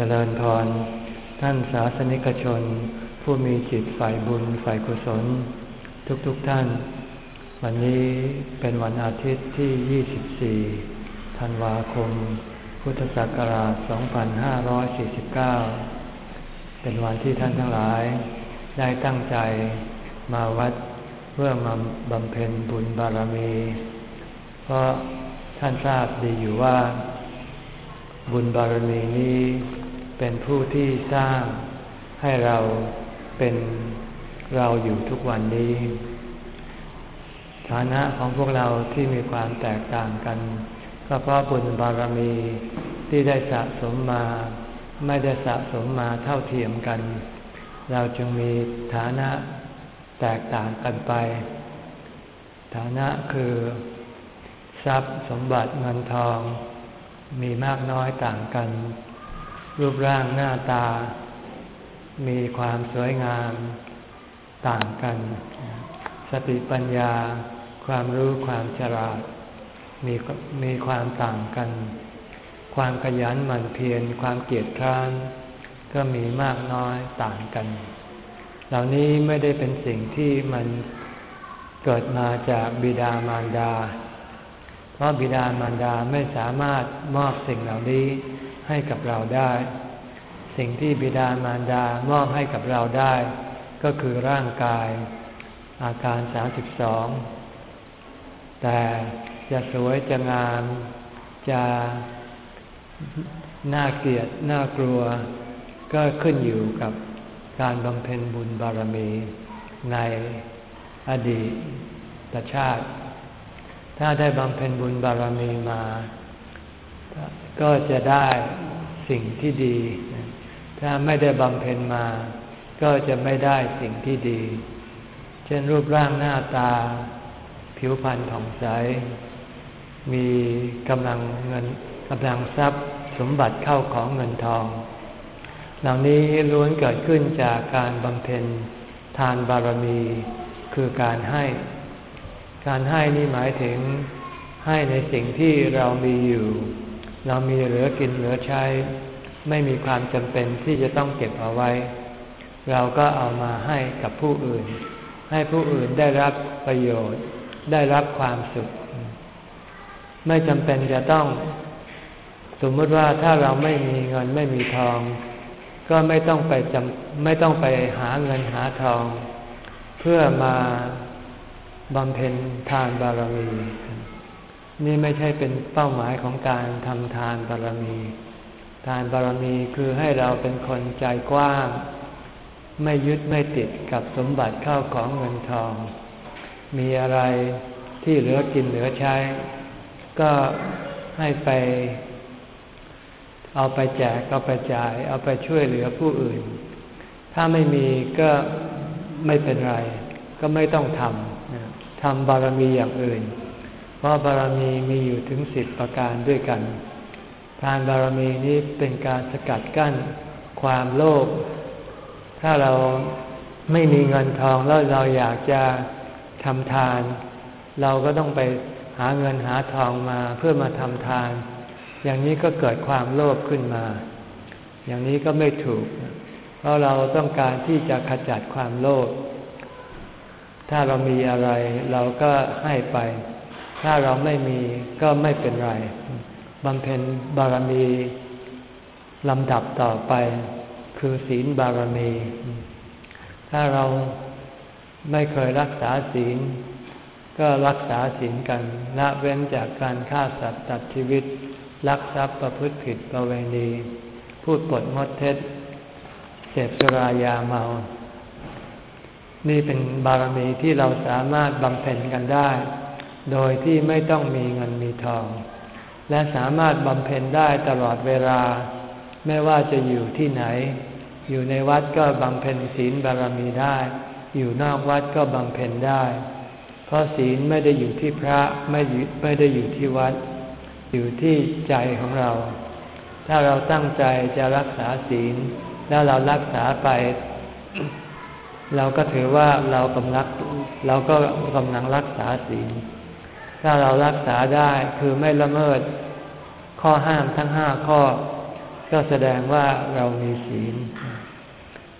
เจริญพร ท่านสาสนิกชน ผู้มีจิตฝ่ายบุญฝ่ายกุศล ทุกๆทท่าน วันนี้เป็นวันอาทิตย์ที่ 24 ธันวาคม พุทธศักราช 2549 เป็นวันที่ท่านทั้งหลาย ได้ตั้งใจมาวัดเพื่อมาบำเพ็ญบุญบารมี เพราะท่านทราบดีอยู่ว่าบุญบารมีนี้ เป็นผู้ที่สร้างให้เราเป็นเราอยู่ทุกวันนี้ ฐานะของพวกเราที่มีความแตกต่างกันก็เพราะบุญบารมีที่ได้สะสมมา ไม่ได้สะสมมาเท่าเทียมกัน เราจึงมีฐานะแตกต่างกันไป ฐานะคือ ทรัพย์สมบัติเงินทอง มีมากน้อยต่างกัน รูปร่างหน้าตา มีความสวยงามต่างกัน สติปัญญา ความรู้ความฉลาด มีมีความต่างกัน ความขยันหมั่นเพียรความเกียจคร้านก็มีมากน้อยต่างกัน เหล่านี้ไม่ได้เป็นสิ่งที่มันเกิดมาจากบิดามารดา เพราะบิดามารดาไม่สามารถมอบสิ่งเหล่านี้ ให้กับเราได้ สิ่งที่บิดามารดามอบให้กับเราได้ ก็คือร่างกาย อาการสาสิบสองแต่จะสวยจะงาม จะน่าเกลียดน่ากลัว ก็ขึ้นอยู่กับการบำเพ็ญบุญบารมีในอดีตชาติ ถ้าได้บำเพ็ญบุญบารมีมา ก็จะได้สิ่งที่ดี ถ้าไม่ได้บำเพ็ญมา ก็จะไม่ได้สิ่งที่ดี เช่นรูปร่างหน้าตา ผิวพรรณผ่องใส มีกำลังเงินกำลังทรัพย์สมบัติเข้าของเงินทอง เหล่านี้ล้วนเกิดขึ้นจากการบำเพ็ญทานบารมี คือการให้ การให้นี่หมายถึงให้ในสิ่งที่เรามีอยู่ เรามีเหลือกินเหลือใช้ ไม่มีความจำเป็นที่จะต้องเก็บเอาไว้ เราก็เอามาให้กับผู้อื่น ให้ผู้อื่นได้รับประโยชน์ ได้รับความสุข ไม่จำเป็นจะต้อง สมมติว่าถ้าเราไม่มีเงินไม่มีทอง ก็ไม่ต้องไปจำไม่ต้องไปหาเงินหาทอง เพื่อมาบำเพ็ญทานบารมี นี่ไม่ใช่เป็นเป้าหมายของการทำทานบารมี ทานบารมีคือให้เราเป็นคนใจกว้าง ไม่ยึดไม่ติดกับสมบัติเข้าของเงินทอง มีอะไรที่เหลือกินเหลือใช้ ก็ให้ไป เอาไปแจกเอาไปจ่าย เอาไปช่วยเหลือผู้อื่น ถ้าไม่มีก็ไม่เป็นไร ก็ไม่ต้องทำทำบารมีอย่างอื่น เพราะบารมีมีอยู่ถึงสิบประการด้วยกัน ทานบารมีนี้เป็นการสกัดกั้นความโลภ ถ้าเราไม่มีเงินทองแล้วเราอยากจะทำทาน เราก็ต้องไปหาเงินหาทองมาเพื่อมาทำทาน อย่างนี้ก็เกิดความโลภขึ้นมา อย่างนี้ก็ไม่ถูก เพราะเราต้องการที่จะขจัดความโลภ ถ้าเรามีอะไรเราก็ให้ไป ถ้าเราไม่มีก็ไม่เป็นไรบำเพ็ญบารมีลำดับต่อไป คือศีลบารมี ถ้าเราไม่เคยรักษาศีล ก็รักษาศีลกันละเว้นจากการฆ่าสัตว์ตัดชีวิต ลักทรัพย์ประพฤติผิดประเวณี พูดปดมดเท็จเสพสุรายาเมา นี่เป็นบารมีที่เราสามารถบำเพ็ญกันได้ โดยที่ไม่ต้องมีเงินมีทอง และสามารถบำเพ็ญได้ตลอดเวลา ไม่ว่าจะอยู่ที่ไหน อยู่ในวัดก็บำเพ็ญศีลบารมีได้ อยู่นอกวัดก็บำเพ็ญได้ เพราะศีลไม่ได้อยู่ที่พระไม่ไม่ได้อยู่ที่วัด อยู่ที่ใจของเรา ถ้าเราตั้งใจจะรักษาศีล แล้วเรารักษาไปเราก็ถือว่าเรากำลังเราก็กำลังรักษาศีล ถ้าเรารักษาได้คือไม่ละเมิด ข้อห้ามทั้งห้าข้อ ก็แสดงว่าเรามีศีล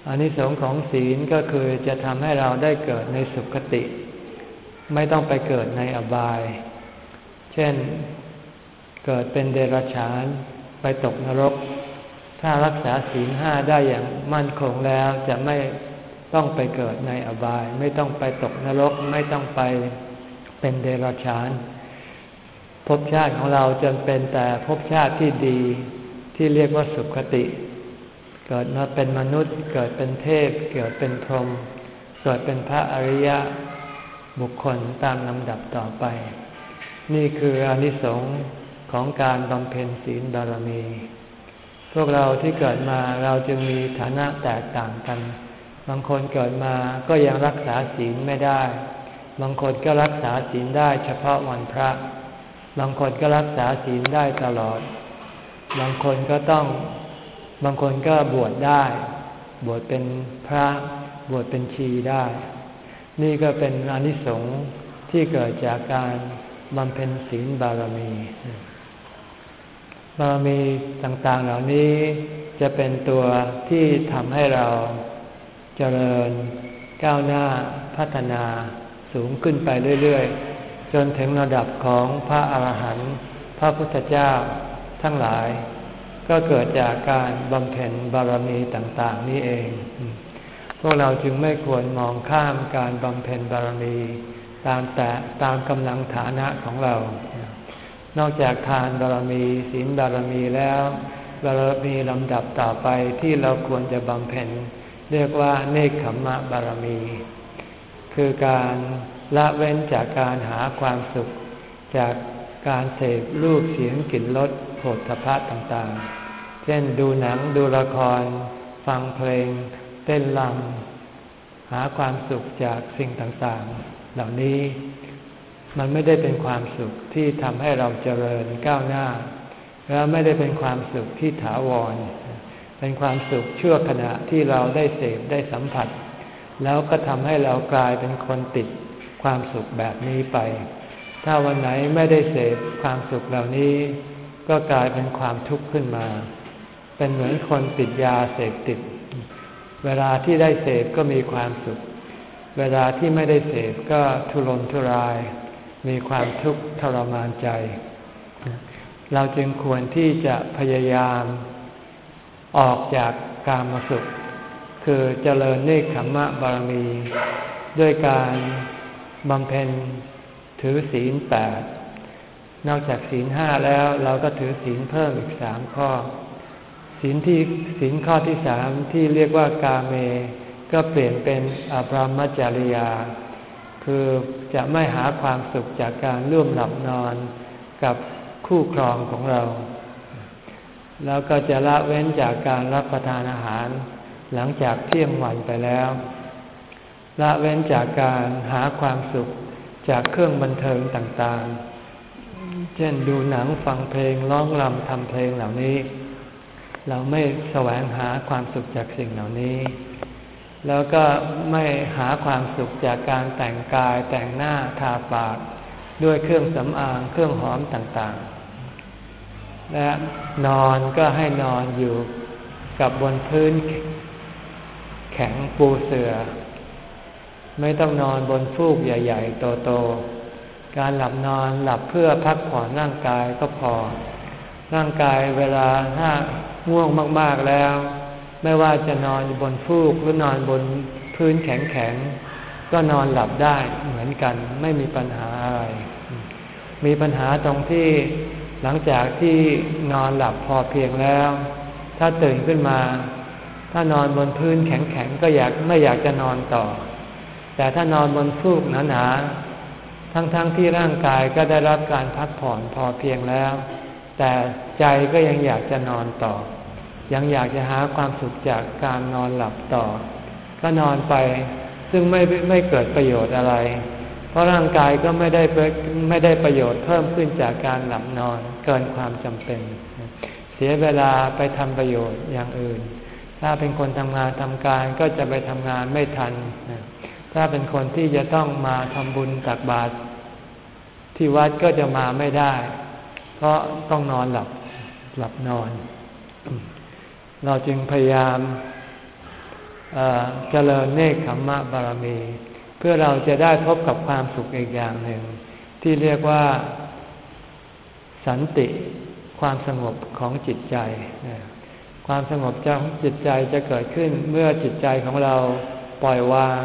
อันนี้สงของศีลก็คือจะทำให้เราได้เกิดในสุคติ ไม่ต้องไปเกิดในอบาย เช่นเกิดเป็นเดรัจฉานไปตกนรก ถ้ารักษาศีลห้าได้อย่างมั่นคงแล้วจะไม่ต้องไปเกิดในอบาย ไม่ต้องไปตกนรก ไม่ต้องไป เป็นเดรัจฉานภพชาติของเราจะเป็นแต่ภพชาติที่ดีที่เรียกว่าสุขติ เกิดมาเป็นมนุษย์ เกิดเป็นเทพ เกิดเป็นพรหมเกิดเป็นพระอริยะบุคคลตามลำดับต่อไป นี่คืออนิสงส์ของการบำเพ็ญศีลบารมี พวกเราที่เกิดมาเราจึงมีฐานะแตกต่างกัน บางคนเกิดมาก็ยังรักษาศีลไม่ได้ บางคนก็รักษาศีลได้เฉพาะวันพระ บางคนก็รักษาศีลได้ตลอด บางคนก็ต้อง บางคนก็บวชได้ บวชเป็นพระ บวชเป็นชีได้ นี่ก็เป็นอนิสงส์ที่เกิดจากการบำเพ็ญศีลบารมี บารมีต่างๆเหล่านี้จะเป็นตัวที่ทำให้เราเจริญก้าวหน้าพัฒนา สูงขึ้นไปเรื่อยๆ จนถึงระดับของพระอาหารหันต์พระพุทธเจ้าทั้งหลาย ก็เกิดจากการบำเพ็ญบารมีต่างๆ นี้เอง พวกเราจึงไม่ควรมองข้ามการบำเพ็ญบารมี ตามแต่ตามกำลังฐานะของเรา นอกจากทานบารมีศีลบารมีแล้วบารมีลำดับต่อไปที่เราควรจะบำเพ็ญ เรียกว่าเนคขมมะบารมี คือการละเว้นจากการหาความสุข จากการเสพรูปเสียงกลิ่นรสโผฏฐพัต่างๆ เช่นดูหนังดูละคร ฟังเพลง เต้นรำหาความสุขจากสิ่งต่างๆ เหล่านี้มันไม่ได้เป็นความสุขที่ทำให้เราเจริญก้าวหน้า และไม่ได้เป็นความสุขที่ถาวร เป็นความสุขชั่วขณะที่เราได้เสพได้สัมผัส แล้วก็ทำให้เรากลายเป็นคนติดความสุขแบบนี้ไป ถ้าวันไหนไม่ได้เสพความสุขเหล่านี้ ก็กลายเป็นความทุกข์ขึ้นมา เป็นเหมือนคนติดยาเสพติด เวลาที่ได้เสพก็มีความสุข เวลาที่ไม่ได้เสพก็ทุรนทุราย มีความทุกข์ทรมานใจ เราจึงควรที่จะพยายาม ออกจากกามสุข คือเจริญเนคขมมะบารมี ด้วยการบำเพ็ญถือศีลแปดนอกจากศีลห้าแล้วเราก็ถือศีลเพิ่มอีกสามข้อ ศีลที่ศีลข้อที่สามที่เรียกว่ากาเม ก็เปลี่ยนเป็นอภรมจริยา คือจะไม่หาความสุขจากการร่วมหลับนอนกับคู่ครองของเรา แล้วก็จะละเว้นจากการรับประทานอาหาร หลังจากเที่ยงวันไปแล้ว ละเว้นจากการหาความสุขจากเครื่องบันเทิงต่างๆ เช่นดูหนังฟังเพลงร้องรำทำเพลงเหล่านี้ เราไม่แสวงหาความสุขจากสิ่งเหล่านี้ แล้วก็ไม่หาความสุขจากการแต่งกายแต่งหน้าทาปาก ด้วยเครื่องสำอางเครื่องหอมต่างๆ และนอนก็ให้นอนอยู่กับบนพื้น ข็งปูเสือไม่ต้องนอนบนฟูกใหญ่ ๆ โตๆ การหลับนอนหลับเพื่อพักผ่อนร่างกายก็พอ ร่างกายเวลาถ้าง่วงมากๆแล้ว ไม่ว่าจะนอนบนฟูกหรือนอนบนพื้นแข็งๆ ก็นอนหลับได้เหมือนกันไม่มีปัญหาอะไร มีปัญหาตรงที่หลังจากที่นอนหลับพอเพียงแล้ว ถ้าตื่นขึ้นมา ถ้านอนบนพื้นแข็งๆก็อยากไม่อยากจะนอนต่อ แต่ถ้านอนบนฟูกหนาๆทั้งๆทที่ร่างกายก็ได้รับการพักผ่อนพอเพียงแล้ว แต่ใจก็ยังอยากจะนอนต่อ ยังอยากจะหาความสุขจากการนอนหลับต่อ ก็นอนไปซึ่งไม่ไม่เกิดประโยชน์อะไร เพราะร่างกายก็ไม่ได้ไม่ได้ประโยชน์เพิ่มขึ้นจากการหลับนอนเกินความจำเป็น เสียเวลาไปทำประโยชน์อย่างอื่น ถ้าเป็นคนทำงานทำการก็จะไปทำงานไม่ทัน ถ้าเป็นคนที่จะต้องมาทำบุญตักบาตรที่วัดก็จะมาไม่ได้ เพราะต้องนอนหลับหลับนอน เราจึงพยายามเจริญเนคขมมะบารมี เพื่อเราจะได้พบกับความสุขอีกอย่างหนึ่ง ที่เรียกว่าสันติความสงบของจิตใจ ความสงบของจิตใจจะเกิดขึ้นเมื่อจิตใจของเราปล่อยวาง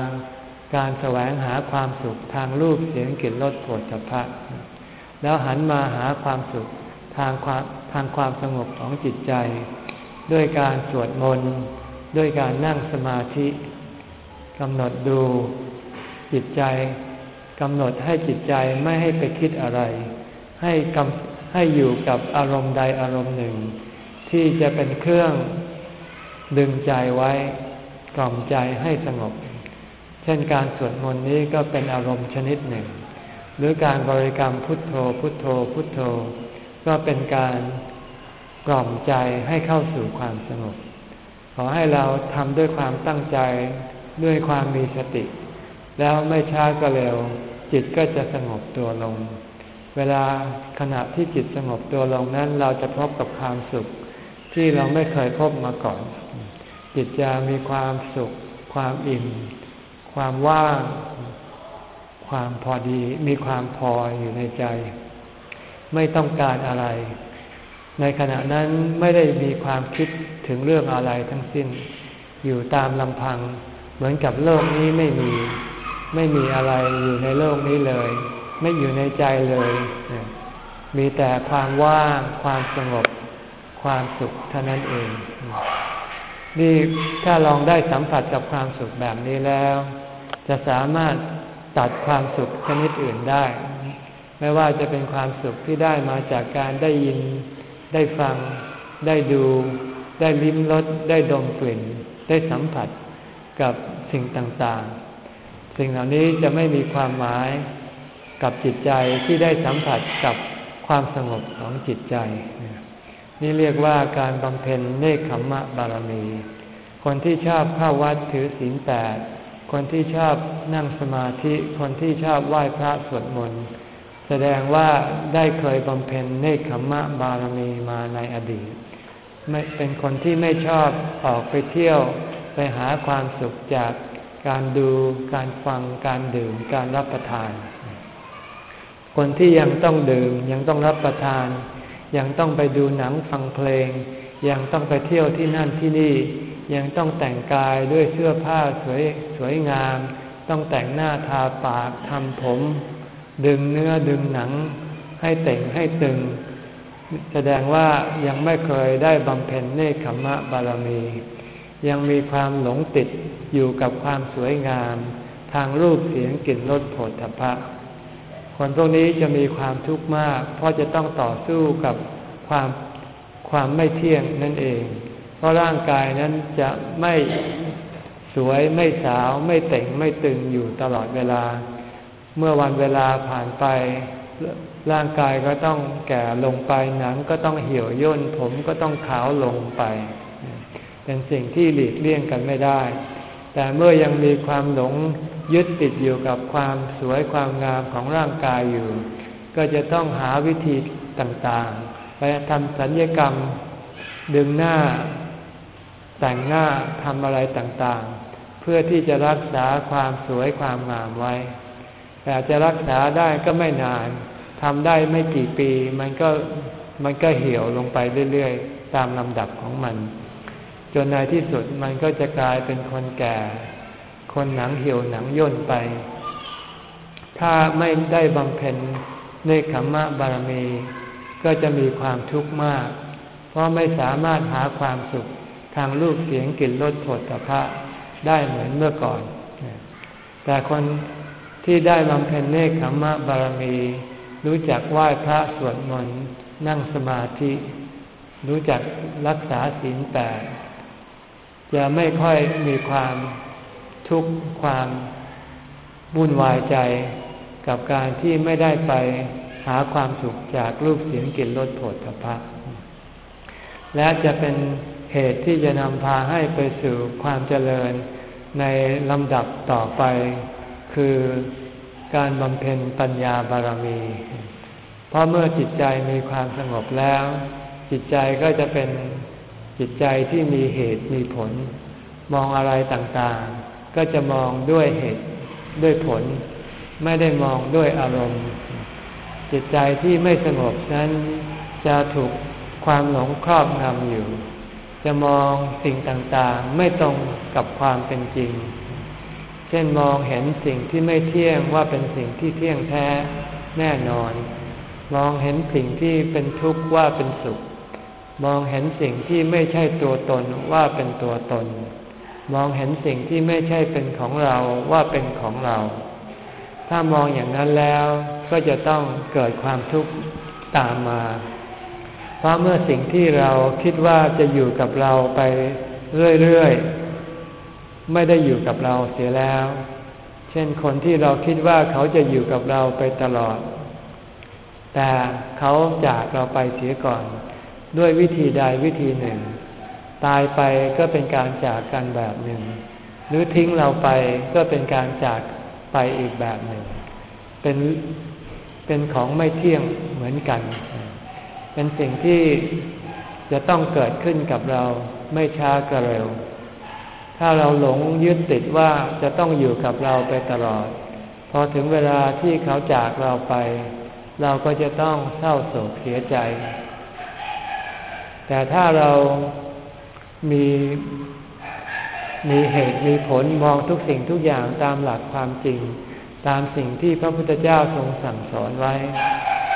การแสวงหาความสุขทางรูปเสียงกลิ่นรสผลสะพะแล้วหันมาหาความสุขทางความทางความสงบของจิตใจ ด้วยการสวดมนต์ด้วยการนั่งสมาธิกำหนดดูจิตใจกำหนดให้จิตใจไม่ให้ไปคิดอะไร ให้กำให้อยู่กับอารมณ์ใดอารมณ์หนึ่ง ที่จะเป็นเครื่องดึงใจไว้กล่อมใจให้สงบ เช่นการสวดมนต์นี้ก็เป็นอารมณ์ชนิดหนึ่ง หรือการบริกรรมพุทโธพุทโธพุทโธ ก็เป็นการกล่อมใจให้เข้าสู่ความสงบ ขอให้เราทำด้วยความตั้งใจด้วยความมีสติ แล้วไม่ช้าก็เร็ว จิตก็จะสงบตัวลง เวลาขณะที่จิตสงบตัวลงนั้น เราจะพบกับความสุข ที่เราไม่เคยพบมาก่อน จิตจะมีความสุข ความอิ่ม ความว่าง ความพอดี มีความพออยู่ในใจ ไม่ต้องการอะไร ในขณะนั้นไม่ได้มีความคิดถึงเรื่องอะไรทั้งสิ้น อยู่ตามลำพัง เหมือนกับโลกนี้ไม่มี ไม่มีอะไรอยู่ในโลกนี้เลย ไม่อยู่ในใจเลย มีแต่ความว่าง ความสงบ ความสุขเท่านั้นเอง นี่ถ้าลองได้สัมผัสกับความสุขแบบนี้แล้ว จะสามารถตัดความสุขชนิดอื่นได้ ไม่ว่าจะเป็นความสุขที่ได้มาจากการได้ยิน ได้ฟัง ได้ดู ได้ลิ้มรสได้ดมกลิ่น ได้สัมผัสกับสิ่งต่างๆ สิ่งเหล่านี้จะไม่มีความหมายกับจิตใจที่ได้สัมผัสกับความสงบของจิตใจ นี่เรียกว่าการบำเพ็ญเนคขมะบารมี คนที่ชอบเข้าวัดถือศีลแปด คนที่ชอบนั่งสมาธิ คนที่ชอบไหว้พระสวดมนต์ แสดงว่าได้เคยบำเพ็ญเนคขมมะบารมีมาในอดีต ไม่เป็นคนที่ไม่ชอบออกไปเที่ยว ไปหาความสุขจากการดู การฟัง การดื่ม การรับประทาน คนที่ยังต้องดื่มยังต้องรับประทาน ยังต้องไปดูหนังฟังเพลง ยังต้องไปเที่ยวที่นั่นที่นี่ ยังต้องแต่งกายด้วยเสื้อผ้าสวยสวยงาม ต้องแต่งหน้าทาปากทำผม ดึงเนื้อดึงหนัง ให้แต่งให้ตึง แสดงว่ายังไม่เคยได้บำเพ็ญเนคขมะบารมี ยังมีความหลงติดอยู่กับความสวยงาม ทางรูปเสียงกลิ่นรสผลถภะ คนพวกนี้จะมีความทุกข์มาก เพราะจะต้องต่อสู้กับความความไม่เที่ยงนั่นเอง เพราะร่างกายนั้นจะไม่สวยไม่สาวไม่แต่งไม่ตึงอยู่ตลอดเวลา เมื่อวันเวลาผ่านไป ร่างกายก็ต้องแก่ลงไปหนังก็ต้องเหี่ยวย่นผมก็ต้องขาวลงไป เป็นสิ่งที่หลีกเลี่ยงกันไม่ได้ แต่เมื่อยังมีความหลง ยึดติดอยู่กับความสวยความงามของร่างกายอยู่ ก็จะต้องหาวิธีต่างๆ ไปทำสัญญกรรม ดึงหน้า แต่งหน้าทำอะไรต่างๆ เพื่อที่จะรักษาความสวยความงามไว้ แต่จะรักษาได้ก็ไม่นานทำได้ไม่กี่ปี มันก็มันก็เหี่ยวลงไปเรื่อยๆ ตามลำดับของมัน จนในที่สุดมันก็จะกลายเป็นคนแก่ คนหนังเหี่ยวหนังย่นไป ถ้าไม่ได้บำเพ็ญในขมมะบารมี ก็จะมีความทุกข์มาก เพราะไม่สามารถหาความสุขทางรูปเสียงกลิ่นรสผลตภะได้เหมือนเมื่อก่อน แต่คนที่ได้บำเพ็ญเนคขมมะบารมี รู้จักไหว้พระสวดมนต์นั่งสมาธิ รู้จักรักษาศีลแปดจะไม่ค่อยมีความ ทุกข์ความวุ่นวายใจกับการที่ไม่ได้ไปหาความสุขจากรูปเสียงกลิ่นรสผฏฐพะและจะเป็นเหตุที่จะนำพาให้ไปสู่ความเจริญในลำดับต่อไป คือการบำเพ็ญปัญญาบารมี เพราะเมื่อจิตใจมีความสงบแล้ว จิตใจก็จะเป็นจิตใจที่มีเหตุมีผล มองอะไรต่างๆ ก็จะมองด้วยเหตุด้วยผล ไม่ได้มองด้วยอารมณ์ จิตใจที่ไม่สงบนั้นจะถูกความหลงครอบงำอยู่ จะมองสิ่งต่างๆ ไม่ตรงกับความเป็นจริง เช่นมองเห็นสิ่งที่ไม่เที่ยงว่าเป็นสิ่งที่เที่ยงแท้แน่นอน มองเห็นสิ่งที่เป็นทุกข์ว่าเป็นสุข มองเห็นสิ่งที่ไม่ใช่ตัวตนว่าเป็นตัวตน มองเห็นสิ่งที่ไม่ใช่เป็นของเราว่าเป็นของเรา ถ้ามองอย่างนั้นแล้วก็จะต้องเกิดความทุกข์ตามมา เพราะเมื่อสิ่งที่เราคิดว่าจะอยู่กับเราไปเรื่อยๆ ไม่ได้อยู่กับเราเสียแล้ว เช่นคนที่เราคิดว่าเขาจะอยู่กับเราไปตลอด แต่เขาจากเราไปเสียก่อน ด้วยวิธีใดวิธีหนึ่ง ตายไปก็เป็นการจากกันแบบหนึ่ง หรือทิ้งเราไปก็เป็นการจากไปอีกแบบหนึ่ง เป็นเป็นของไม่เที่ยงเหมือนกัน เป็นสิ่งที่จะต้องเกิดขึ้นกับเราไม่ช้าก็เร็ว ถ้าเราหลงยึดติดว่าจะต้องอยู่กับเราไปตลอด พอถึงเวลาที่เขาจากเราไป เราก็จะต้องเศร้าโศกเสียใจ แต่ถ้าเรา มีมีเหตุมีผลมองทุกสิ่งทุกอย่างตามหลักความจริง ตามสิ่งที่พระพุทธเจ้าทรงสั่งสอนไว้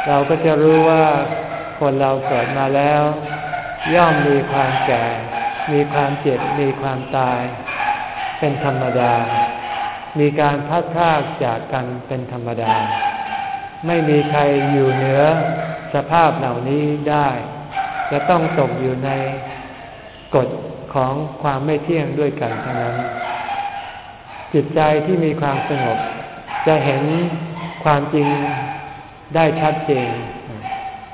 เราก็จะรู้ว่าคนเราเกิดมาแล้ว ย่อมมีความแก่ มีความเจ็บ มีความตาย เป็นธรรมดา มีการพัดพากจากกันเป็นธรรมดา ไม่มีใครอยู่เหนือสภาพเหล่านี้ได้ จะต้องตกอยู่ใน กฎของความไม่เที่ยงด้วยกันทั้งนั้น จิตใจที่มีความสงบ จะเห็นความจริงได้ชัดเจน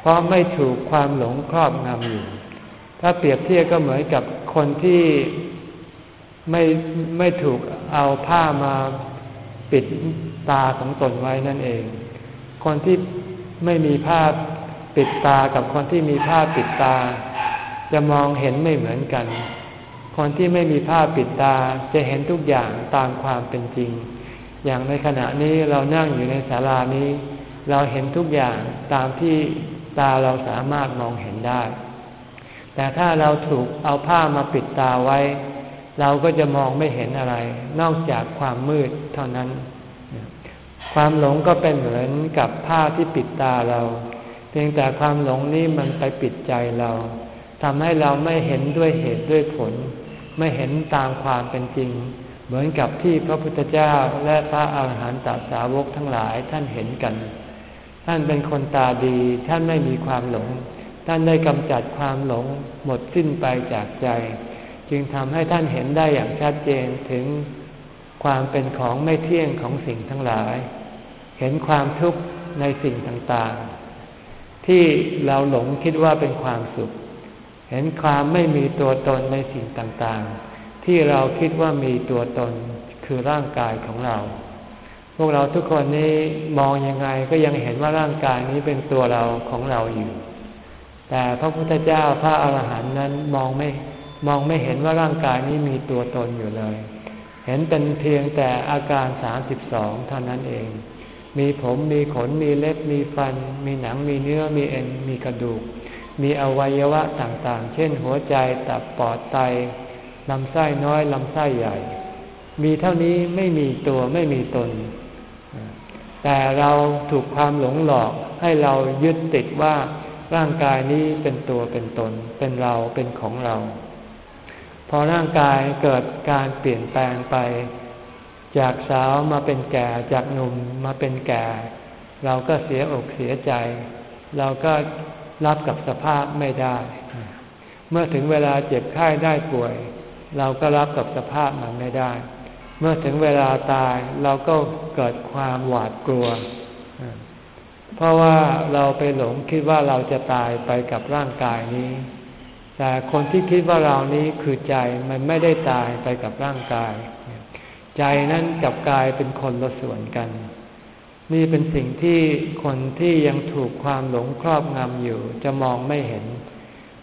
เพราะไม่ถูกความหลงครอบงำอยู่ ถ้าเปรียบเทียบก็เหมือนกับคนที่ไม่ไม่ถูกเอาผ้ามาปิดตาของตนไว้นั่นเอง คนที่ไม่มีผ้าปิดตากับคนที่มีผ้าปิดตา จะมองเห็นไม่เหมือนกัน คนที่ไม่มีผ้าปิดตาจะเห็นทุกอย่างตามความเป็นจริง อย่างในขณะนี้เรานั่งอยู่ในศาลานี้ เราเห็นทุกอย่างตามที่ตาเราสามารถมองเห็นได้ แต่ถ้าเราถูกเอาผ้ามาปิดตาไว้ เราก็จะมองไม่เห็นอะไร นอกจากความมืดเท่านั้น ความหลงก็เป็นเหมือนกับผ้าที่ปิดตาเรา เพียงแต่ความหลงนี้มันไปปิดใจเรา ทำให้เราไม่เห็นด้วยเหตุด้วยผล ไม่เห็นตามความเป็นจริง เหมือนกับที่พระพุทธเจ้าและพระอาหารหันตสาวกทั้งหลายท่านเห็นกัน ท่านเป็นคนตาดี ท่านไม่มีความหลง ท่านได้กำจัดความหลงหมดสิ้นไปจากใจ จึงทำให้ท่านเห็นได้อย่างชัดเจนถึงความเป็นของไม่เที่ยงของสิ่งทั้งหลาย เห็นความทุกข์ในสิ่งต่างๆ ที่เราหลงคิดว่าเป็นความสุข เห็นความไม่มีตัวตนในสิ่งต่างๆ ที่เราคิดว่ามีตัวตนคือร่างกายของเรา พวกเราทุกคนนี้มองยังไงก็ยังเห็นว่าร่างกายนี้เป็นตัวเราของเราอยู่ แต่พระพุทธเจ้าพระอาหารหันต์นั้นมองไม่มองไม่เห็นว่าร่างกายนี้มีตัวตนอยู่เลย เห็นเป็นเพียงแต่อาการสามสิบสองเท่านั้นเอง มีผมมีขนมีเล็บมีฟัน มีหนังมีเนื้อมีเอ็นมีกระดูก มีอวัยวะต่างๆ เช่นหัวใจตับปอดไตลำไส้น้อยลำไส้ใหญ่ มีเท่านี้ไม่มีตัวไม่มีตน แต่เราถูกความหลงหลอกให้เรายึดติดว่าร่างกายนี้เป็นตัวเป็นตน เป็นเราเป็นของเรา พอร่างกายเกิดการเปลี่ยนแปลงไป จากสาวมาเป็นแก่จากหนุ่มมาเป็นแก่ เราก็เสียอกเสียใจ เราก็ รับกับสภาพไม่ได้ เมื่อถึงเวลาเจ็บไข้ได้ป่วย เราก็รับกับสภาพมันไม่ได้ เมื่อถึงเวลาตายเราก็เกิดความหวาดกลัว เพราะว่าเราไปหลงคิดว่าเราจะตายไปกับร่างกายนี้ แต่คนที่คิดว่าเรานี้คือใจมันไม่ได้ตายไปกับร่างกาย ใจนั้นกับกายเป็นคนละส่วนกัน นี่เป็นสิ่งที่คนที่ยังถูกความหลงครอบงำอยู่จะมองไม่เห็น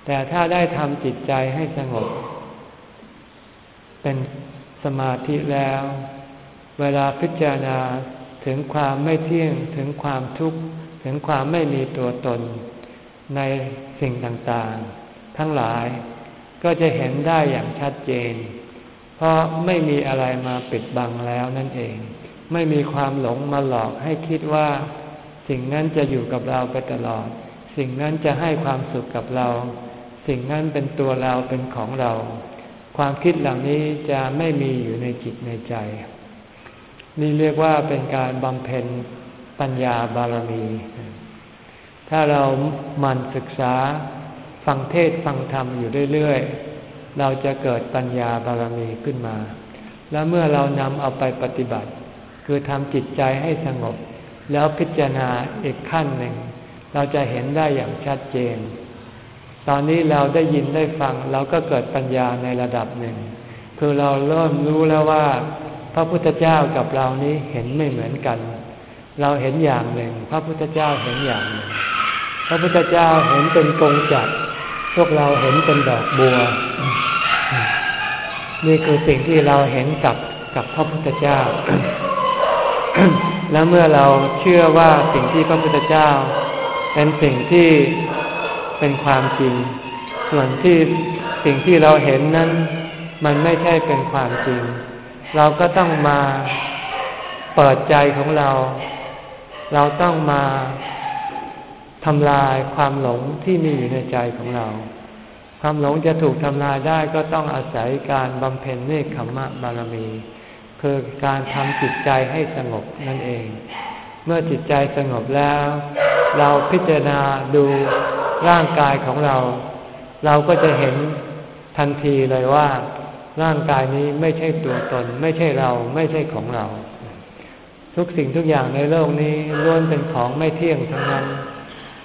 แต่ถ้าได้ทำจิตใจให้สงบ เป็นสมาธิแล้ว เวลาพิจารณาถึงความไม่เที่ยงถึงความทุกข์ ถึงความไม่มีตัวตน ในสิ่งต่างๆ ทั้งหลายก็จะเห็นได้อย่างชัดเจน เพราะไม่มีอะไรมาปิดบังแล้วนั่นเอง ไม่มีความหลงมาหลอกให้คิดว่า สิ่งนั้นจะอยู่กับเราไปตลอด สิ่งนั้นจะให้ความสุขกับเรา สิ่งนั้นเป็นตัวเราเป็นของเรา ความคิดเหล่านี้จะไม่มีอยู่ในจิตในใจ นี่เรียกว่าเป็นการบำเพ็ญปัญญาบารมี ถ้าเราหมั่นศึกษาฟังเทศฟังธรรมอยู่เรื่อยๆ เราจะเกิดปัญญาบารมีขึ้นมา แล้วเมื่อเรานำเอาไปปฏิบัติ คือทำจิตใจให้สงบ แล้วพิจารณาอีกขั้นหนึ่ง เราจะเห็นได้อย่างชัดเจน ตอนนี้เราได้ยินได้ฟังเราก็เกิดปัญญาในระดับหนึ่ง คือเราเริ่มรู้แล้วว่า พระพุทธเจ้ากับเรานี้เห็นไม่เหมือนกัน เราเห็นอย่างหนึ่ง พระพุทธเจ้าเห็นอย่างหนึ่ง พระพุทธเจ้าเห็นเป็นกงจักรพวกเราเห็นเป็นดอกบัว นี่คือสิ่งที่เราเห็นกับกับพระพุทธเจ้า แล้วเมื่อเราเชื่อว่าสิ่งที่พระพุทธเจ้า เป็นสิ่งที่เป็นความจริง ส่วนที่สิ่งที่เราเห็นนั้น มันไม่ใช่เป็นความจริง เราก็ต้องมาเปิดใจของเรา เราต้องมาทำลายความหลงที่มีอยู่ในใจของเรา ความหลงจะถูกทำลายได้ก็ต้องอาศัยการบำเพ็ญเนคขมะบารมี คือการทำจิตใจให้สงบนั่นเอง เมื่อจิตใจสงบแล้ว เราพิจารณาดูร่างกายของเรา เราก็จะเห็นทันทีเลยว่า ร่างกายนี้ไม่ใช่ตัวตน ไม่ใช่เราไม่ใช่ของเรา ทุกสิ่งทุกอย่างในโลกนี้ล้วนเป็นของไม่เที่ยงทั้งนั้น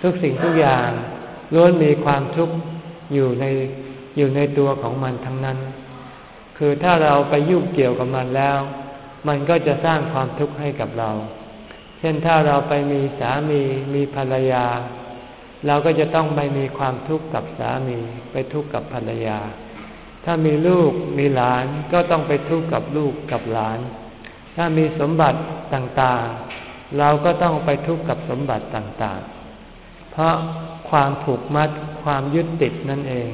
ทุกสิ่งทุกอย่างล้วนมีความทุกข์อยู่ในอยู่ในตัวของมันทั้งนั้น คือถ้าเราไปยุ่งเกี่ยวกับมันแล้ว มันก็จะสร้างความทุกข์ให้กับเรา เช่นถ้าเราไปมีสามีมีภรรยา เราก็จะต้องไปมีความทุกข์กับสามี ไปทุกข์กับภรรยา ถ้ามีลูกมีหลานก็ต้องไปทุกข์กับลูกกับหลาน ถ้ามีสมบัติต่างๆ เราก็ต้องไปทุกข์กับสมบัติต่างๆ เพราะความผูกมัดความยึดติดนั่นเอง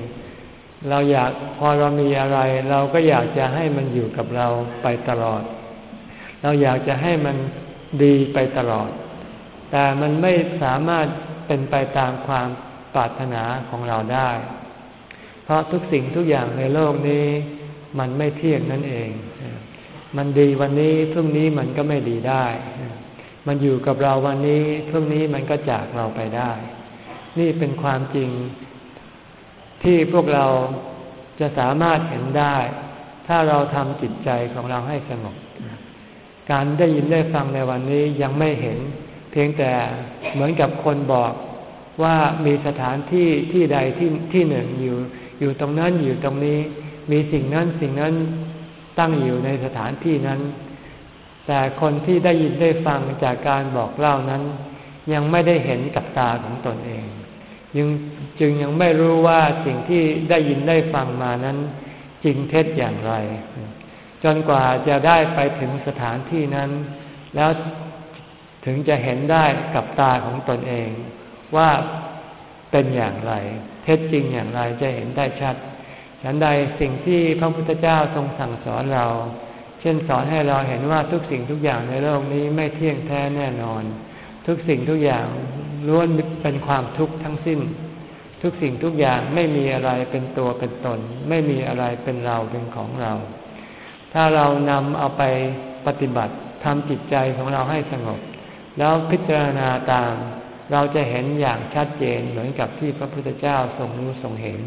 เราอยากพอเรามีอะไร เราก็อยากจะให้มันอยู่กับเราไปตลอด เราอยากจะให้มันดีไปตลอด แต่มันไม่สามารถเป็นไปตามความปรารถนาของเราได้ เพราะทุกสิ่งทุกอย่างในโลกนี้ มันไม่เที่ยงนั่นเอง มันดีวันนี้พรุ่งนี้มันก็ไม่ดีได้ มันอยู่กับเราวันนี้พรุ่งนี้มันก็จากเราไปได้ นี่เป็นความจริง ที่พวกเราจะสามารถเห็นได้ ถ้าเราทำจิตใจของเราให้สงบ การได้ยินได้ฟังในวันนี้ยังไม่เห็น เพียงแต่เหมือนกับคนบอกว่ามีสถานที่ที่ใดที่ที่หนึ่งอยู่ อยู่ตรงนั้นอยู่ตรงนี้ มีสิ่งนั้นสิ่งนั้นตั้งอยู่ในสถานที่นั้น แต่คนที่ได้ยินได้ฟังจากการบอกเล่านั้น ยังไม่ได้เห็นกับตาของตนเอง ยัง จึงยังไม่รู้ว่าสิ่งที่ได้ยินได้ฟังมานั้น จริงเท็จอย่างไร จนกว่าจะได้ไปถึงสถานที่นั้น แล้วถึงจะเห็นได้กับตาของตนเอง ว่าเป็นอย่างไร เท็จจริงอย่างไรจะเห็นได้ชัดฉันใดสิ่งที่พระพุทธเจ้าทรงสั่งสอนเรา เช่นสอนให้เราเห็นว่าทุกสิ่งทุกอย่างในโลกนี้ไม่เที่ยงแท้แน่นอน ทุกสิ่งทุกอย่างล้วนเป็นความทุกข์ทั้งสิ้น ทุกสิ่งทุกอย่างไม่มีอะไรเป็นตัวเป็นตน ไม่มีอะไรเป็นเราเป็นของเรา ถ้าเรานำเอาไปปฏิบัติทำจิตใจของเราให้สงบ แล้วพิจารณาตาม เราจะเห็นอย่างชัดเจนเหมือนกับที่พระพุทธเจ้าทรงรู้ทรงเห็น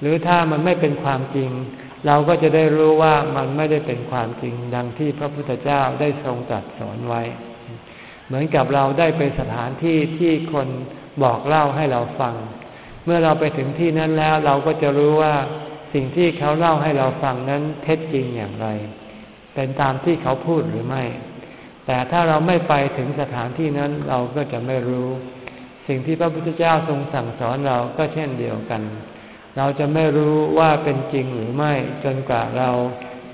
หรือถ้ามันไม่เป็นความจริง เราก็จะได้รู้ว่ามันไม่ได้เป็นความจริง ดังที่พระพุทธเจ้าได้ทรงตรัสสอนไว้ เหมือนกับเราได้ไปสถานที่ที่คนบอกเล่าให้เราฟัง เมื่อเราไปถึงที่นั้นแล้วเราก็จะรู้ว่าสิ่งที่เขาเล่าให้เราฟังนั้นเท็จจริงอย่างไร เป็นตามที่เขาพูดหรือไม่ แต่ถ้าเราไม่ไปถึงสถานที่นั้นเราก็จะไม่รู้ สิ่งที่พระพุทธเจ้าทรงสั่งสอนเราก็เช่นเดียวกัน เราจะไม่รู้ว่าเป็นจริงหรือไม่ จนกว่าเรา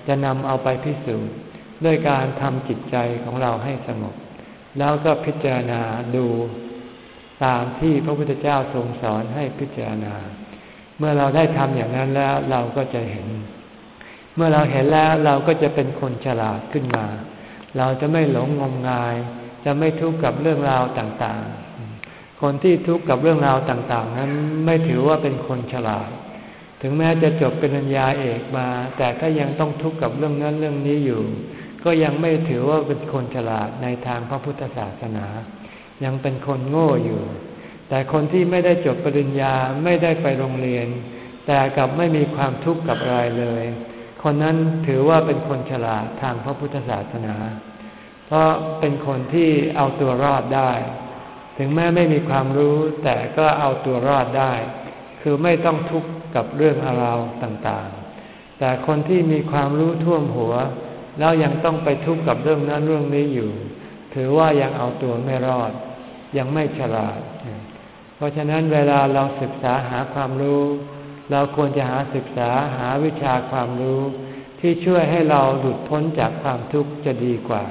จะนำเอาไปพิสูจน์ด้วยการทำจิตใจของเราให้สงบแล้วก็พิจารณาดู ตามที่พระพุทธเจ้าทรงสอนให้พิจารณา เมื่อเราได้ทำอย่างนั้นแล้วเราก็จะเห็น เมื่อเราเห็นแล้วเราก็จะเป็นคนฉลาดขึ้นมา เราจะไม่หลงงมงาย จะไม่ทุกข์กับเรื่องราวต่างๆ คนที่ทุกข์กับเรื่องราวต่างๆ นั้นไม่ถือว่าเป็นคนฉลาด ถึงแม้จะจบเป็นปัญญาเอกมา แต่ถ้ายังต้องทุกข์กับเรื่องนั้นเรื่องนี้อยู่ ก็ยังไม่ถือว่าเป็นคนฉลาดในทางพระพุทธศาสนา ยังเป็นคนโง่อยู่ แต่คนที่ไม่ได้จบปริญญาไม่ได้ไปโรงเรียน แต่กลับไม่มีความทุกข์กับอะไรเลย คนนั้นถือว่าเป็นคนฉลาดทางพระพุทธศาสนา เพราะเป็นคนที่เอาตัวรอดได้ ถึงแม้ไม่มีความรู้ แต่ก็เอาตัวรอดได้ คือไม่ต้องทุกข์กับเรื่องราวต่างๆ แต่คนที่มีความรู้ท่วมหัว แล้วยังต้องไปทุกข์กับเรื่องนั้นเรื่องนี้อยู่ ถือว่ายังเอาตัวไม่รอด ยังไม่ฉลาด เพราะฉะนั้นเวลาเราศึกษาหาความรู้ เราควรจะหาศึกษาหาวิชาความรู้ ที่ช่วยให้เราหลุดพ้นจากความทุกข์จะดีกว่า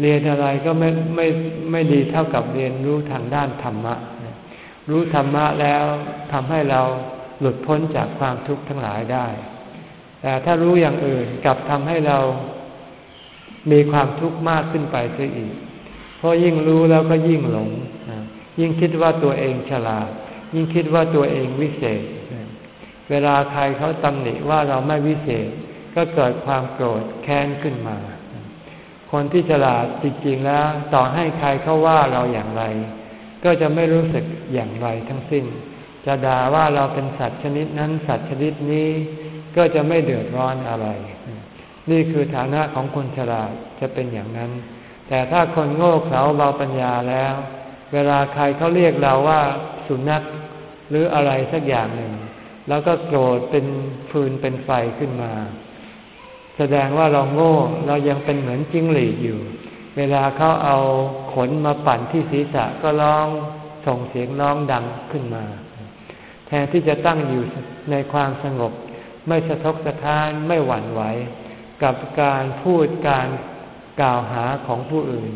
เรียนอะไรก็ไม่ไม่ไม่ดีเท่ากับเรียนรู้ทางด้านธรรมะ รู้ธรรมะแล้วทำให้เราหลุดพ้นจากความทุกข์ทั้งหลายได้ แต่ถ้ารู้อย่างอื่นกลับทำให้เรามีความทุกข์มากขึ้นไปเสียอีก เพราะยิ่งรู้แล้วก็ยิ่งหลง ยิ่งคิดว่าตัวเองฉลาด ยิ่งคิดว่าตัวเองวิเศษ เวลาใครเขาตำหนิว่าเราไม่วิเศษ ก็เกิดความโกรธแค้นขึ้นมา คนที่ฉลาดจริงๆแล้ว ต่อให้ใครเขาว่าเราอย่างไร ก็จะไม่รู้สึกอย่างไรทั้งสิ้น จะด่าว่าเราเป็นสัตว์ชนิดนั้นสัตว์ชนิดนี้ ก็จะไม่เดือดร้อนอะไร นี่คือฐานะของคนฉลาดจะเป็นอย่างนั้น แต่ถ้าคนโง่เขลาเบาปัญญาแล้ว เวลาใครเขาเรียกเราว่าสุนัขหรืออะไรสักอย่างหนึ่ง แล้วก็โกรธเป็นฟืนเป็นไฟขึ้นมา แสดงว่าเราโง่เรายังเป็นเหมือนจิ้งหรีดอยู่ เวลาเขาเอาขนมาปั่นที่ศีรษะก็ร้องส่งเสียงร้องดังขึ้นมา แทนที่จะตั้งอยู่ในความสงบ ไม่สะทกสะท้านไม่หวั่นไหว กับการพูดการ กล่าวหาของผู้อื่น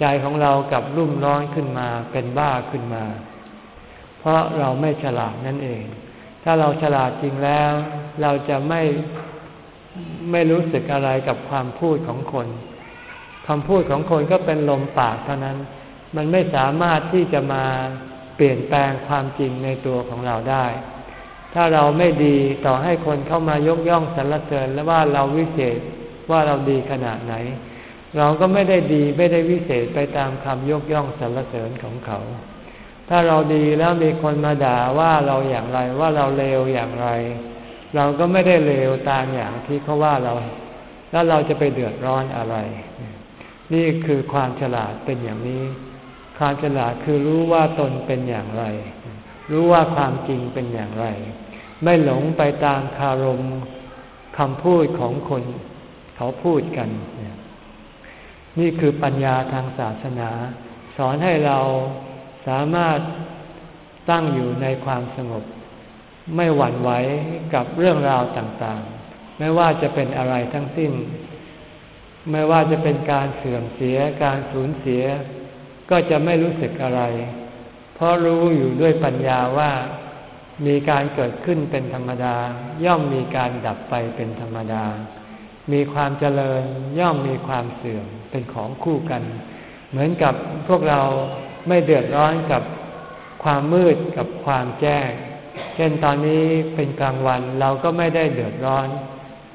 ใจของเรากับรุ่มร้อนขึ้นมาเป็นบ้าขึ้นมา เพราะเราไม่ฉลาดนั่นเอง ถ้าเราฉลาดจริงแล้ว เราจะไม่ไม่รู้สึกอะไรกับความพูดของคนคำพูดของคนก็เป็นลมปากเท่านั้น มันไม่สามารถที่จะมาเปลี่ยนแปลงความจริงในตัวของเราได้ ถ้าเราไม่ดีต่อให้คนเข้ามายกย่องสรรเสริญและว่าเราวิเศษว่าเราดีขนาดไหน เราก็ไม่ได้ดีไม่ได้วิเศษไปตามคำยกย่องสรรเสริญของเขา ถ้าเราดีแล้วมีคนมาด่าว่าเราอย่างไรว่าเราเลวอย่างไร เราก็ไม่ได้เลวตามอย่างที่เขาว่าเรา แล้วเราจะไปเดือดร้อนอะไร นี่คือความฉลาดเป็นอย่างนี้ ความฉลาดคือรู้ว่าตนเป็นอย่างไร รู้ว่าความจริงเป็นอย่างไร ไม่หลงไปตามคารมคำพูดของคนเขาพูดกันนี่ นี่คือปัญญาทางศาสนา สอนให้เราสามารถตั้งอยู่ในความสงบ ไม่หวั่นไหวกับเรื่องราวต่างๆ ไม่ว่าจะเป็นอะไรทั้งสิ้น ไม่ว่าจะเป็นการเสื่อมเสียการสูญเสีย ก็จะไม่รู้สึกอะไร เพราะรู้อยู่ด้วยปัญญาว่ามีการเกิดขึ้นเป็นธรรมดา ย่อมมีการดับไปเป็นธรรมดา มีความเจริญย่อมมีความเสื่อม เป็นของคู่กัน เหมือนกับพวกเราไม่เดือดร้อนกับความมืดกับความแจ้ง เช่นตอนนี้เป็นกลางวันเราก็ไม่ได้เดือดร้อน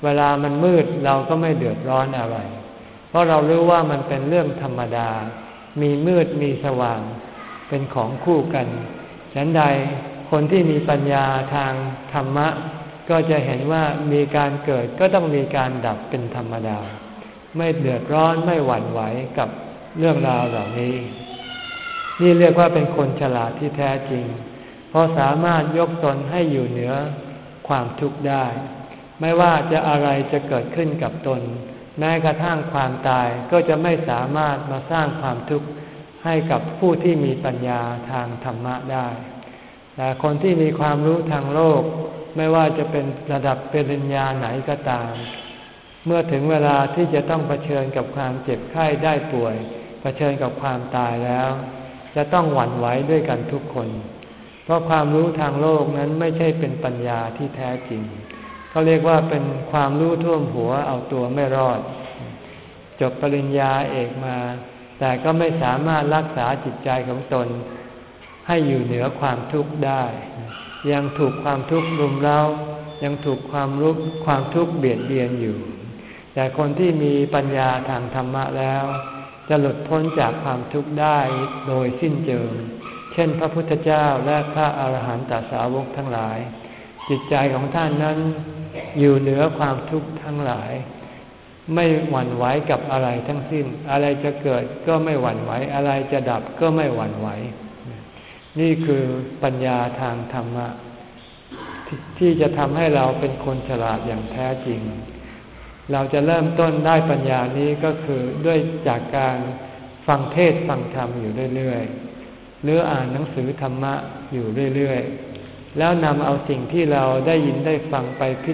เวลามันมืดเราก็ไม่เดือดร้อนอะไร เพราะเรารู้ว่ามันเป็นเรื่องธรรมดา มีมืดมีสว่าง เป็นของคู่กันฉันใดคนที่มีปัญญาทางธรรมะ ก็จะเห็นว่ามีการเกิดก็ต้องมีการดับเป็นธรรมดา ไม่เดือดร้อนไม่หวั่นไหวกับเรื่องราวเหล่านี้ นี่เรียกว่าเป็นคนฉลาดที่แท้จริง เพราะสามารถยกตนให้อยู่เหนือความทุกข์ได้ ไม่ว่าจะอะไรจะเกิดขึ้นกับตน แม้กระทั่งความตายก็จะไม่สามารถมาสร้างความทุกข์ให้กับผู้ที่มีปัญญาทางธรรมะได้ แต่คนที่มีความรู้ทางโลก ไม่ว่าจะเป็นระดับปริญญาไหนก็ตาม เมื่อถึงเวลาที่จะต้องเผชิญกับความเจ็บไข้ได้ป่วย เผชิญกับความตายแล้ว จะต้องหวั่นไหวด้วยกันทุกคน เพราะความรู้ทางโลกนั้นไม่ใช่เป็นปัญญาที่แท้จริงเขาเรียกว่าเป็นความรู้ท่วมหัวเอาตัวไม่รอด จบปริญญาเอกมา แต่ก็ไม่สามารถรักษาจิตใจของตน ให้อยู่เหนือความทุกข์ได้ ยังถูกความทุกข์รุมเร้ายังถูกความรุกความทุกข์เบียดเบียนอยู่ แต่คนที่มีปัญญาทางธรรมะแล้ว จะหลุดพ้นจากความทุกข์ได้โดยสิ้นเชิง เช่นพระพุทธเจ้าและพระอาหารหันตสาวกทั้งหลาย จิตใจของท่านนั้นอยู่เหนือความทุกข์ทั้งหลาย ไม่หวั่นไหวกับอะไรทั้งสิ้น อะไรจะเกิดก็ไม่หวั่นไหว อะไรจะดับก็ไม่หวั่นไหว นี่คือปัญญาทางธรรมะทที่จะทำให้เราเป็นคนฉลาดอย่างแท้จริง เราจะเริ่มต้นได้ปัญญานี้ก็คือด้วยจากการฟังเทศฟังธรรมอยู่เรื่อยๆ หรืออ่านหนังสือธรรมะอยู่เรื่อยๆ แล้วนำเอาสิ่งที่เราได้ยินได้ฟังไปพิ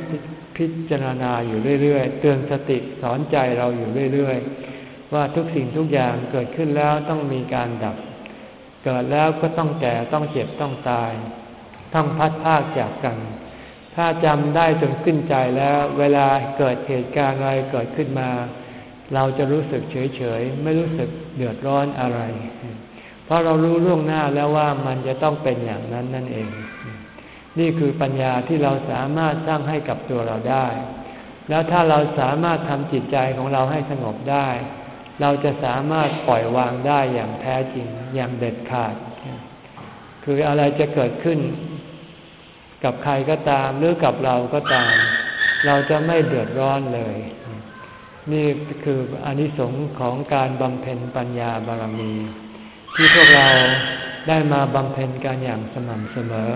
พจารณาอยู่เรื่อยๆ เตือนสติสอนใจเราอยู่เรื่อยๆ ว่าทุกสิ่งทุกอย่างเกิดขึ้นแล้วต้องมีการดับ เกิดแล้วก็ต้องแก่ต้องเจ็บต้องตาย ต้องพัดพากจากกัน ถ้าจำได้จนขึ้นใจแล้วเวลาเกิดเหตุการณ์อะไรเกิดขึ้นมา เราจะรู้สึกเฉยเฉยไม่รู้สึกเดือดร้อนอะไร เพราะเรารู้ล่วงหน้าแล้วว่ามันจะต้องเป็นอย่างนั้นนั่นเอง นี่คือปัญญาที่เราสามารถสร้างให้กับตัวเราได้ แล้วถ้าเราสามารถทำจิตใจของเราให้สงบได้ เราจะสามารถปล่อยวางได้อย่างแท้จริงอย่างเด็ดขาด คืออะไรจะเกิดขึ้น กับใครก็ตามหรือกับเราก็ตาม เราจะไม่เดือดร้อนเลย นี่คืออนิสงค์ของการบำเพ็ญปัญญาบารมี ที่พวกเราได้มาบำเพ็ญกันอย่างสม่ำเสมอ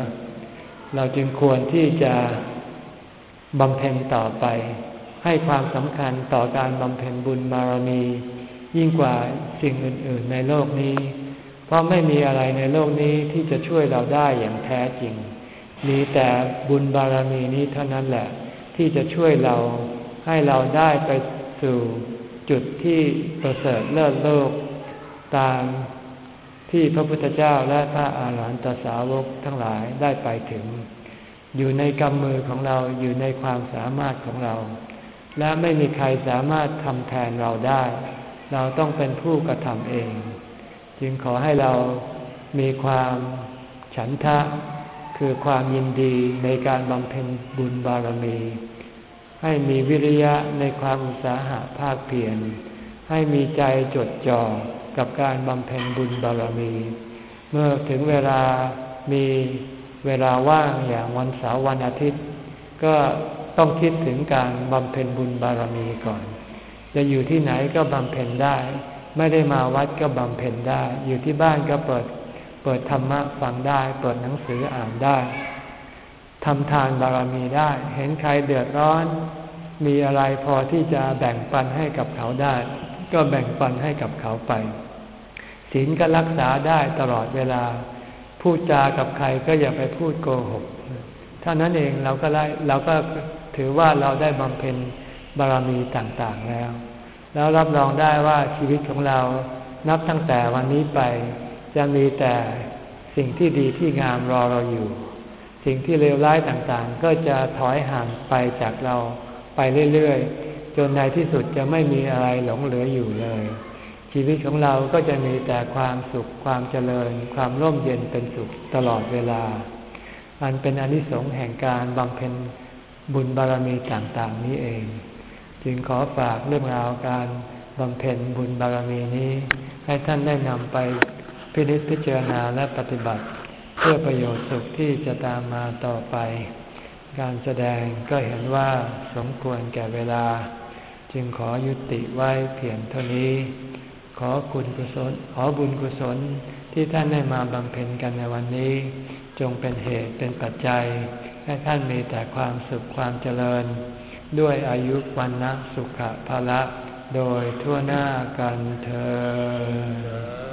เราจึงควรที่จะบำเพ็ญต่อไป ให้ความสำคัญต่อการบำเพ็ญบุญบารมี ยิ่งกว่าสิ่งอื่น ๆ ในโลกนี้ เพราะไม่มีอะไรในโลกนี้ที่จะช่วยเราได้อย่างแท้จริง มีแต่บุญบารมีนี้เท่านั้นแหละ ที่จะช่วยเราให้เราได้ไปสู่จุดที่ประเสริฐเลิศโลก ตามที่พระพุทธเจ้าและพระอาหารหันตสาวกทั้งหลายได้ไปถึง อยู่ในกำมือของเราอยู่ในความสามารถของเรา และไม่มีใครสามารถทำแทนเราได้ เราต้องเป็นผู้กระทำเอง จึงขอให้เรามีความฉันทะ คือความยินดีในการบำเพ็ญบุญบารมี ให้มีวิริยะในความอุตสาหะภาคเพียรให้มีใจจดจ่อกับการบำเพ็ญบุญบารมี เมื่อถึงเวลามีเวลาว่างอย่างวันเสาร์วันอาทิตย์ ก็ต้องคิดถึงการบำเพ็ญบุญบารมีก่อน จะอยู่ที่ไหนก็บำเพ็ญได้ ไม่ได้มาวัดก็บำเพ็ญได้ อยู่ที่บ้านก็เปิด ปิดธรรมะฟังได้ เปิดหนังสืออ่านได้ทำทานบารมีได้ เห็นใครเดือดร้อน มีอะไรพอที่จะแบ่งปันให้กับเขาได้ ก็แบ่งปันให้กับเขาไปศีลก็รักษาได้ตลอดเวลา พูดจากับใครก็อย่าไปพูดโกหกเท่านั้นเองเราก็ได้เราก็ถือว่าเราได้บำเพ็ญบารมีต่างๆแล้ว แล้วรับรองได้ว่าชีวิตของเรานับตั้งแต่วันนี้ไป จะมีแต่สิ่งที่ดีที่งามรอเราอยู่ สิ่งที่เลวร้ายต่างๆ ก็จะถอยห่างไปจากเราไปเรื่อยๆ จนในที่สุดจะไม่มีอะไรหลงเหลืออยู่เลย ชีวิตของเราก็จะมีแต่ความสุขความเจริญ ความร่มเย็นเป็นสุขตลอดเวลา มันเป็นอนิสงส์แห่งการบำเพ็ญบุญบารมีต่างๆ นี้เอง จึงขอฝากเรื่องราวการบำเพ็ญบุญบารมีนี้ ให้ท่านได้นำไป พิจิตพิจารณาและปฏิบัติ เพื่อประโยชน์สุขที่จะตามมาต่อไป การแสดงก็เห็นว่าสมควรแก่เวลา จึงขอยุติไว้เพียงเท่านี้ ขอคุณกุศลขอบุญกุศลที่ท่านได้มาบำเพ็ญกันในวันนี้ จงเป็นเหตุเป็นปัจจัย ให้ท่านมีแต่ความสุขความเจริญ ด้วยอายุวันนะสุขภาละโดยทั่วหน้ากันเธอ